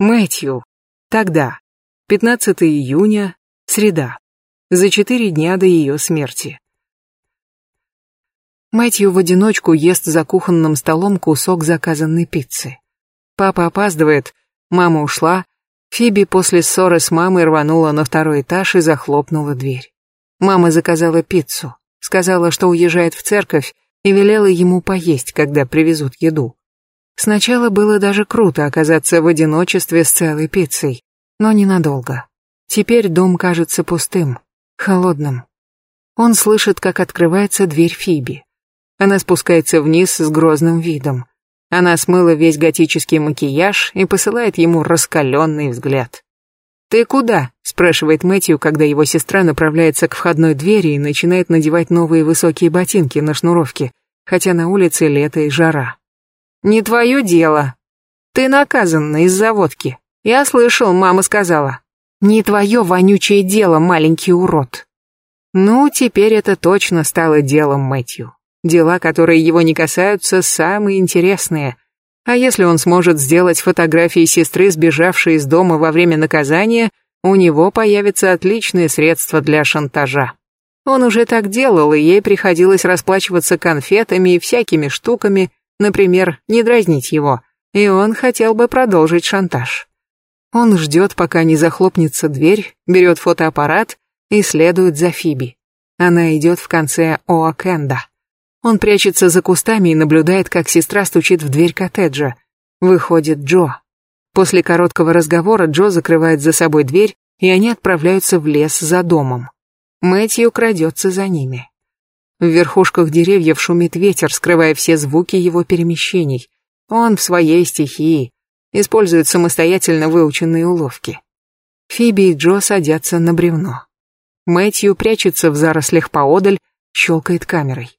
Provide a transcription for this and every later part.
Мэтью. Тогда. 15 июня. Среда. За четыре дня до ее смерти. Мэтью в одиночку ест за кухонным столом кусок заказанной пиццы. Папа опаздывает, мама ушла, Фиби после ссоры с мамой рванула на второй этаж и захлопнула дверь. Мама заказала пиццу, сказала, что уезжает в церковь и велела ему поесть, когда привезут еду. Сначала было даже круто оказаться в одиночестве с целой пиццей, но ненадолго. Теперь дом кажется пустым, холодным. Он слышит, как открывается дверь Фиби. Она спускается вниз с грозным видом. Она смыла весь готический макияж и посылает ему раскаленный взгляд. «Ты куда?» – спрашивает Мэтью, когда его сестра направляется к входной двери и начинает надевать новые высокие ботинки на шнуровке, хотя на улице лето и жара. Не твое дело. Ты наказан из-за водки. Я слышал, мама сказала. Не твое вонючее дело, маленький урод. Ну, теперь это точно стало делом Мэтью. Дела, которые его не касаются, самые интересные. А если он сможет сделать фотографии сестры, сбежавшей из дома во время наказания, у него появится отличное средство для шантажа. Он уже так делал, и ей приходилось расплачиваться конфетами и всякими штуками, Например, не дразнить его, и он хотел бы продолжить шантаж. Он ждет, пока не захлопнется дверь, берет фотоаппарат и следует за Фиби. Она идет в конце Оакенда. Он прячется за кустами и наблюдает, как сестра стучит в дверь коттеджа. Выходит Джо. После короткого разговора Джо закрывает за собой дверь, и они отправляются в лес за домом. Мэтью крадется за ними. В верхушках деревьев шумит ветер, скрывая все звуки его перемещений. Он в своей стихии, использует самостоятельно выученные уловки. Фиби и Джо садятся на бревно. Мэтью прячется в зарослях поодаль, щелкает камерой.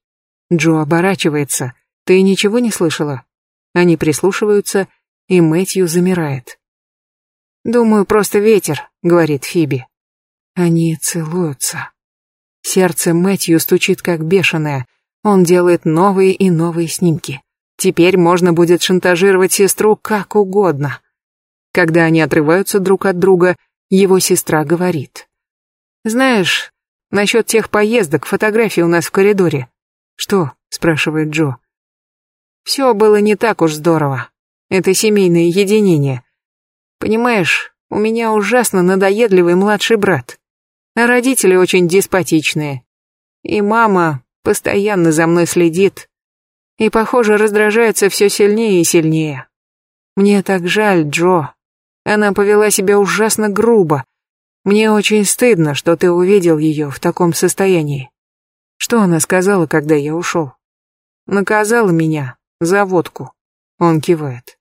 Джо оборачивается. «Ты ничего не слышала?» Они прислушиваются, и Мэтью замирает. «Думаю, просто ветер», — говорит Фиби. Они целуются. Сердце Мэтью стучит как бешеное. Он делает новые и новые снимки. Теперь можно будет шантажировать сестру как угодно. Когда они отрываются друг от друга, его сестра говорит. «Знаешь, насчет тех поездок, фотографии у нас в коридоре». «Что?» — спрашивает Джо. «Все было не так уж здорово. Это семейное единение. Понимаешь, у меня ужасно надоедливый младший брат а родители очень деспотичные. И мама постоянно за мной следит. И, похоже, раздражается все сильнее и сильнее. Мне так жаль, Джо. Она повела себя ужасно грубо. Мне очень стыдно, что ты увидел ее в таком состоянии. Что она сказала, когда я ушел? Наказала меня за водку. Он кивает.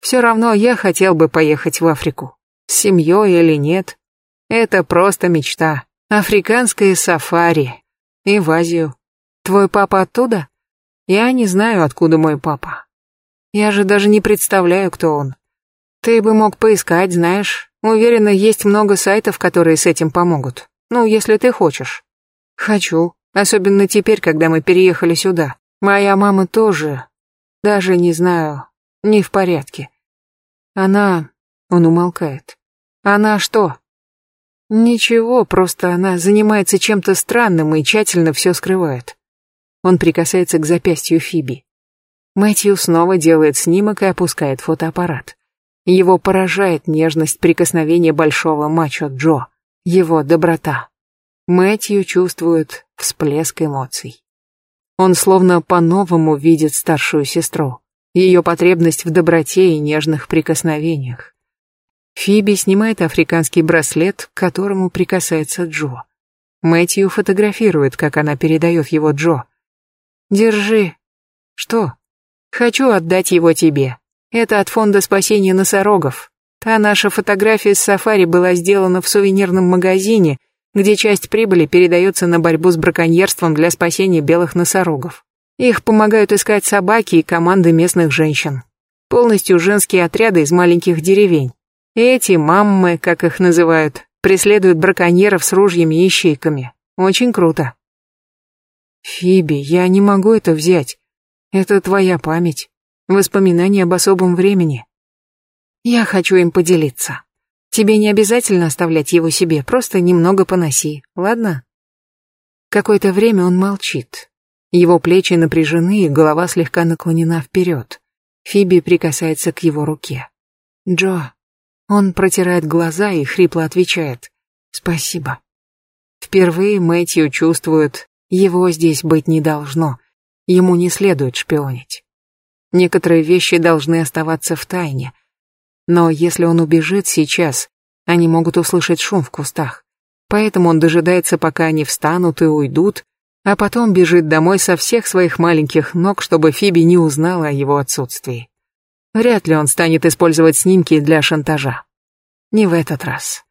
Все равно я хотел бы поехать в Африку. С семьей или нет. Это просто мечта. Африканское сафари. И в Азию. Твой папа оттуда? Я не знаю, откуда мой папа. Я же даже не представляю, кто он. Ты бы мог поискать, знаешь. Уверена, есть много сайтов, которые с этим помогут. Ну, если ты хочешь. Хочу. Особенно теперь, когда мы переехали сюда. Моя мама тоже. Даже не знаю. Не в порядке. Она... Он умолкает. Она что? Ничего, просто она занимается чем-то странным и тщательно все скрывает. Он прикасается к запястью Фиби. Мэтью снова делает снимок и опускает фотоаппарат. Его поражает нежность прикосновения большого мачо Джо, его доброта. Мэтью чувствует всплеск эмоций. Он словно по-новому видит старшую сестру, ее потребность в доброте и нежных прикосновениях. Фиби снимает африканский браслет, к которому прикасается Джо. Мэтью фотографирует, как она передает его Джо. «Держи». «Что?» «Хочу отдать его тебе. Это от фонда спасения носорогов. Та наша фотография с сафари была сделана в сувенирном магазине, где часть прибыли передается на борьбу с браконьерством для спасения белых носорогов. Их помогают искать собаки и команды местных женщин. Полностью женские отряды из маленьких деревень. Эти маммы, как их называют, преследуют браконьеров с ружьями и щейками. Очень круто. Фиби, я не могу это взять. Это твоя память, воспоминания об особом времени. Я хочу им поделиться. Тебе не обязательно оставлять его себе, просто немного поноси, ладно? Какое-то время он молчит. Его плечи напряжены, и голова слегка наклонена вперед. Фиби прикасается к его руке. «Джо, он протирает глаза и хрипло отвечает «Спасибо». Впервые Мэтью чувствует, его здесь быть не должно, ему не следует шпионить. Некоторые вещи должны оставаться в тайне. Но если он убежит сейчас, они могут услышать шум в кустах. Поэтому он дожидается, пока они встанут и уйдут, а потом бежит домой со всех своих маленьких ног, чтобы Фиби не узнала о его отсутствии. Вряд ли он станет использовать снимки для шантажа. Не в этот раз.